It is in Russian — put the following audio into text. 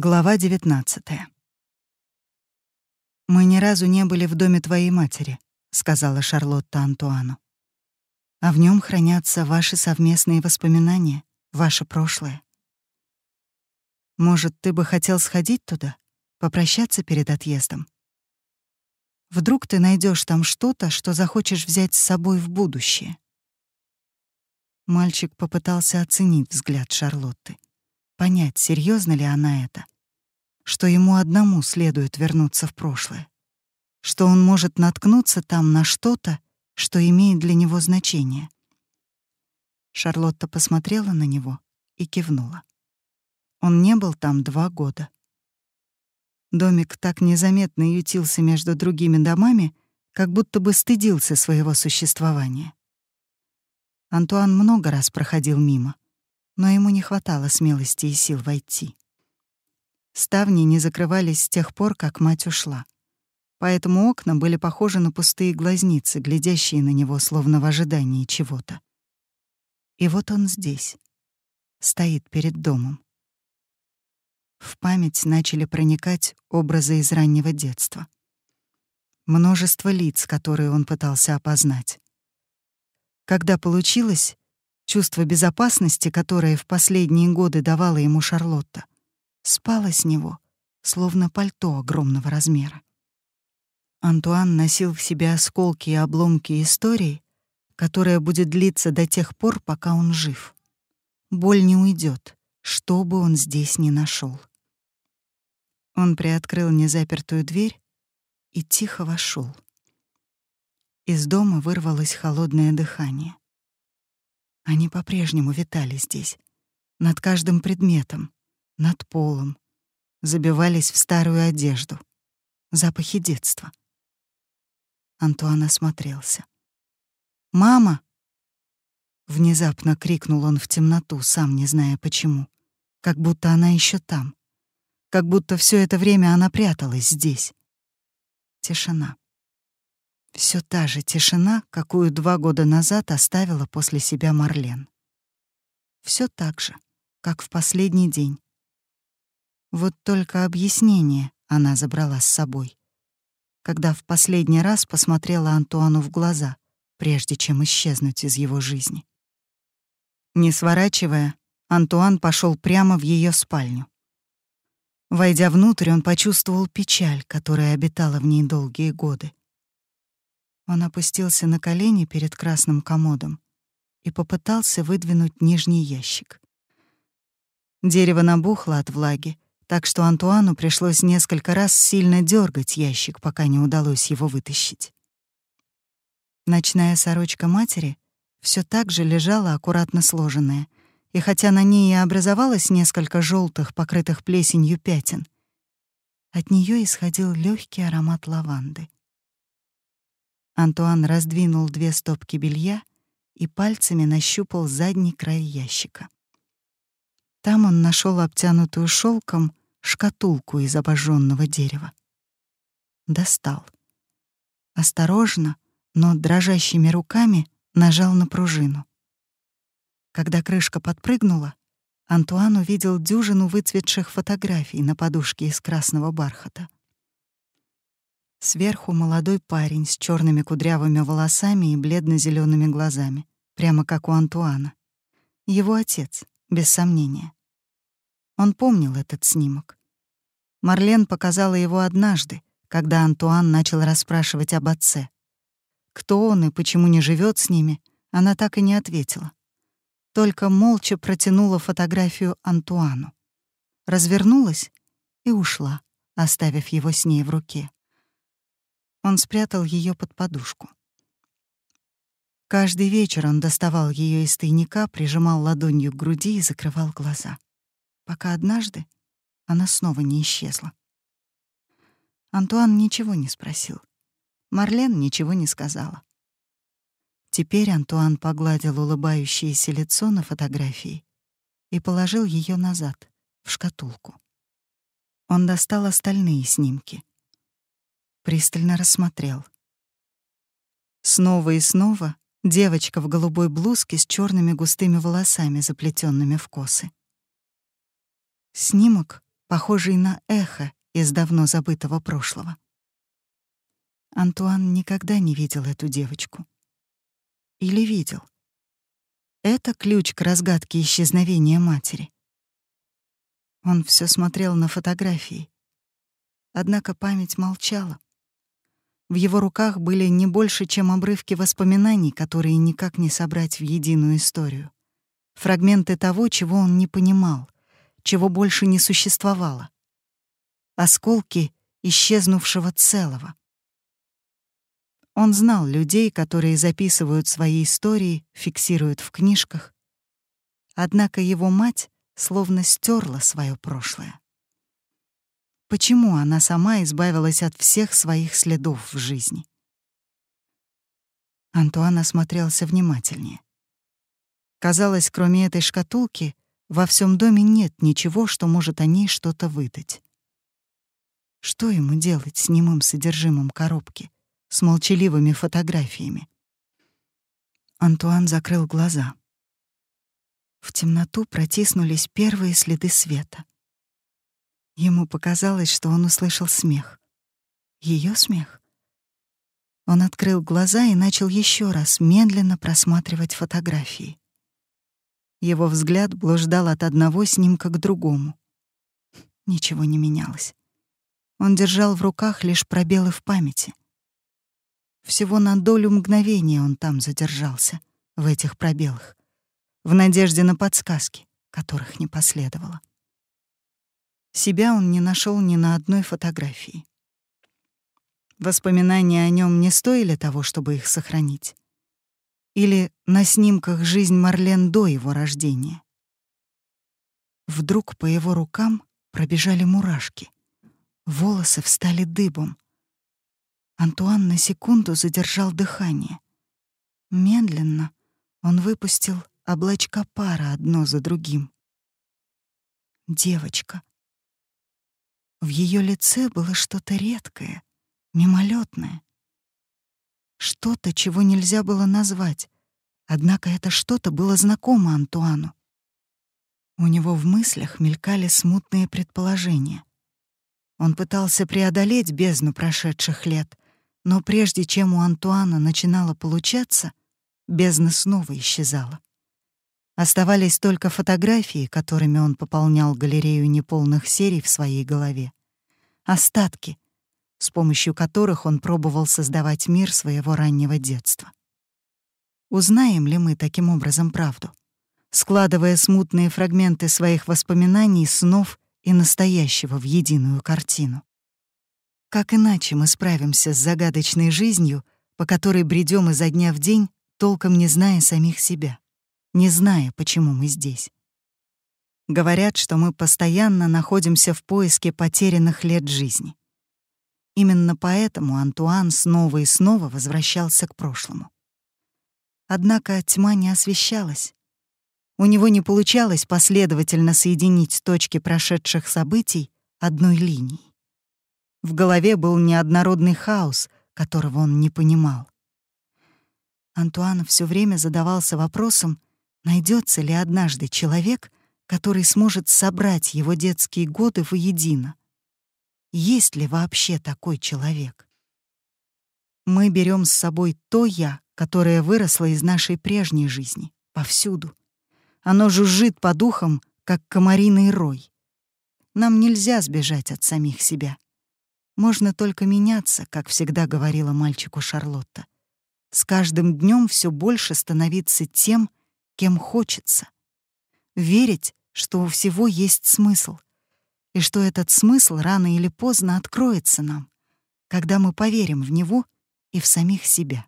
Глава 19 «Мы ни разу не были в доме твоей матери», — сказала Шарлотта Антуану. «А в нем хранятся ваши совместные воспоминания, ваше прошлое. Может, ты бы хотел сходить туда, попрощаться перед отъездом? Вдруг ты найдешь там что-то, что захочешь взять с собой в будущее». Мальчик попытался оценить взгляд Шарлотты понять, серьезно ли она это, что ему одному следует вернуться в прошлое, что он может наткнуться там на что-то, что имеет для него значение. Шарлотта посмотрела на него и кивнула. Он не был там два года. Домик так незаметно ютился между другими домами, как будто бы стыдился своего существования. Антуан много раз проходил мимо — но ему не хватало смелости и сил войти. Ставни не закрывались с тех пор, как мать ушла. Поэтому окна были похожи на пустые глазницы, глядящие на него словно в ожидании чего-то. И вот он здесь, стоит перед домом. В память начали проникать образы из раннего детства. Множество лиц, которые он пытался опознать. Когда получилось, Чувство безопасности, которое в последние годы давала ему Шарлотта, спало с него, словно пальто огромного размера. Антуан носил в себе осколки и обломки истории, которая будет длиться до тех пор, пока он жив. Боль не уйдет, что бы он здесь ни нашел. Он приоткрыл незапертую дверь и тихо вошел. Из дома вырвалось холодное дыхание. Они по-прежнему витали здесь, над каждым предметом, над полом, забивались в старую одежду, запахи детства. Антуан осмотрелся. «Мама!» Внезапно крикнул он в темноту, сам не зная почему, как будто она еще там, как будто все это время она пряталась здесь. Тишина. Все та же тишина, какую два года назад оставила после себя Марлен. Все так же, как в последний день. Вот только объяснение она забрала с собой, когда в последний раз посмотрела Антуану в глаза, прежде чем исчезнуть из его жизни. Не сворачивая, Антуан пошел прямо в ее спальню. Войдя внутрь, он почувствовал печаль, которая обитала в ней долгие годы. Он опустился на колени перед красным комодом и попытался выдвинуть нижний ящик. Дерево набухло от влаги, так что Антуану пришлось несколько раз сильно дергать ящик, пока не удалось его вытащить. Ночная сорочка матери все так же лежала аккуратно сложенная, и хотя на ней и образовалось несколько желтых, покрытых плесенью пятен, от нее исходил легкий аромат лаванды. Антуан раздвинул две стопки белья и пальцами нащупал задний край ящика. Там он нашел обтянутую шелком шкатулку из обожженного дерева. Достал. Осторожно, но дрожащими руками нажал на пружину. Когда крышка подпрыгнула, Антуан увидел дюжину выцветших фотографий на подушке из красного бархата. Сверху молодой парень с черными кудрявыми волосами и бледно зелеными глазами, прямо как у Антуана. Его отец, без сомнения. Он помнил этот снимок. Марлен показала его однажды, когда Антуан начал расспрашивать об отце. Кто он и почему не живет с ними, она так и не ответила. Только молча протянула фотографию Антуану. Развернулась и ушла, оставив его с ней в руке. Он спрятал ее под подушку. Каждый вечер он доставал ее из тайника, прижимал ладонью к груди и закрывал глаза, пока однажды она снова не исчезла. Антуан ничего не спросил. Марлен ничего не сказала. Теперь Антуан погладил улыбающееся лицо на фотографии и положил ее назад, в шкатулку. Он достал остальные снимки пристально рассмотрел. Снова и снова девочка в голубой блузке с черными густыми волосами, заплетенными в косы. Снимок похожий на эхо из давно забытого прошлого. Антуан никогда не видел эту девочку. Или видел? Это ключ к разгадке исчезновения матери. Он все смотрел на фотографии. Однако память молчала. В его руках были не больше, чем обрывки воспоминаний, которые никак не собрать в единую историю. Фрагменты того, чего он не понимал, чего больше не существовало. Осколки исчезнувшего целого. Он знал людей, которые записывают свои истории, фиксируют в книжках. Однако его мать словно стерла свое прошлое. Почему она сама избавилась от всех своих следов в жизни? Антуан осмотрелся внимательнее. Казалось, кроме этой шкатулки, во всем доме нет ничего, что может о ней что-то выдать. Что ему делать с немым содержимым коробки? с молчаливыми фотографиями. Антуан закрыл глаза. В темноту протиснулись первые следы света. Ему показалось, что он услышал смех. Ее смех. Он открыл глаза и начал еще раз медленно просматривать фотографии. Его взгляд блуждал от одного снимка к другому. Ничего не менялось. Он держал в руках лишь пробелы в памяти — всего на долю мгновения он там задержался, в этих пробелах, в надежде на подсказки, которых не последовало. Себя он не нашел ни на одной фотографии. Воспоминания о нем не стоили того, чтобы их сохранить. Или на снимках жизнь Марлен до его рождения. Вдруг по его рукам пробежали мурашки. Волосы встали дыбом — Антуан на секунду задержал дыхание. Медленно он выпустил облачка пара одно за другим. Девочка. В ее лице было что-то редкое, мимолетное. Что-то, чего нельзя было назвать. Однако это что-то было знакомо Антуану. У него в мыслях мелькали смутные предположения. Он пытался преодолеть бездну прошедших лет, но прежде чем у Антуана начинало получаться, бездна снова исчезала. Оставались только фотографии, которыми он пополнял галерею неполных серий в своей голове. Остатки, с помощью которых он пробовал создавать мир своего раннего детства. Узнаем ли мы таким образом правду, складывая смутные фрагменты своих воспоминаний, снов и настоящего в единую картину? Как иначе мы справимся с загадочной жизнью, по которой бредем изо дня в день, толком не зная самих себя, не зная, почему мы здесь? Говорят, что мы постоянно находимся в поиске потерянных лет жизни. Именно поэтому Антуан снова и снова возвращался к прошлому. Однако тьма не освещалась. У него не получалось последовательно соединить точки прошедших событий одной линией. В голове был неоднородный хаос, которого он не понимал. Антуан все время задавался вопросом, найдется ли однажды человек, который сможет собрать его детские годы воедино. Есть ли вообще такой человек? Мы берем с собой то «я», которое выросло из нашей прежней жизни, повсюду. Оно жужжит по духам, как комариный рой. Нам нельзя сбежать от самих себя. Можно только меняться, как всегда говорила мальчику Шарлотта. С каждым днем все больше становиться тем, кем хочется. Верить, что у всего есть смысл, и что этот смысл рано или поздно откроется нам, когда мы поверим в него и в самих себя.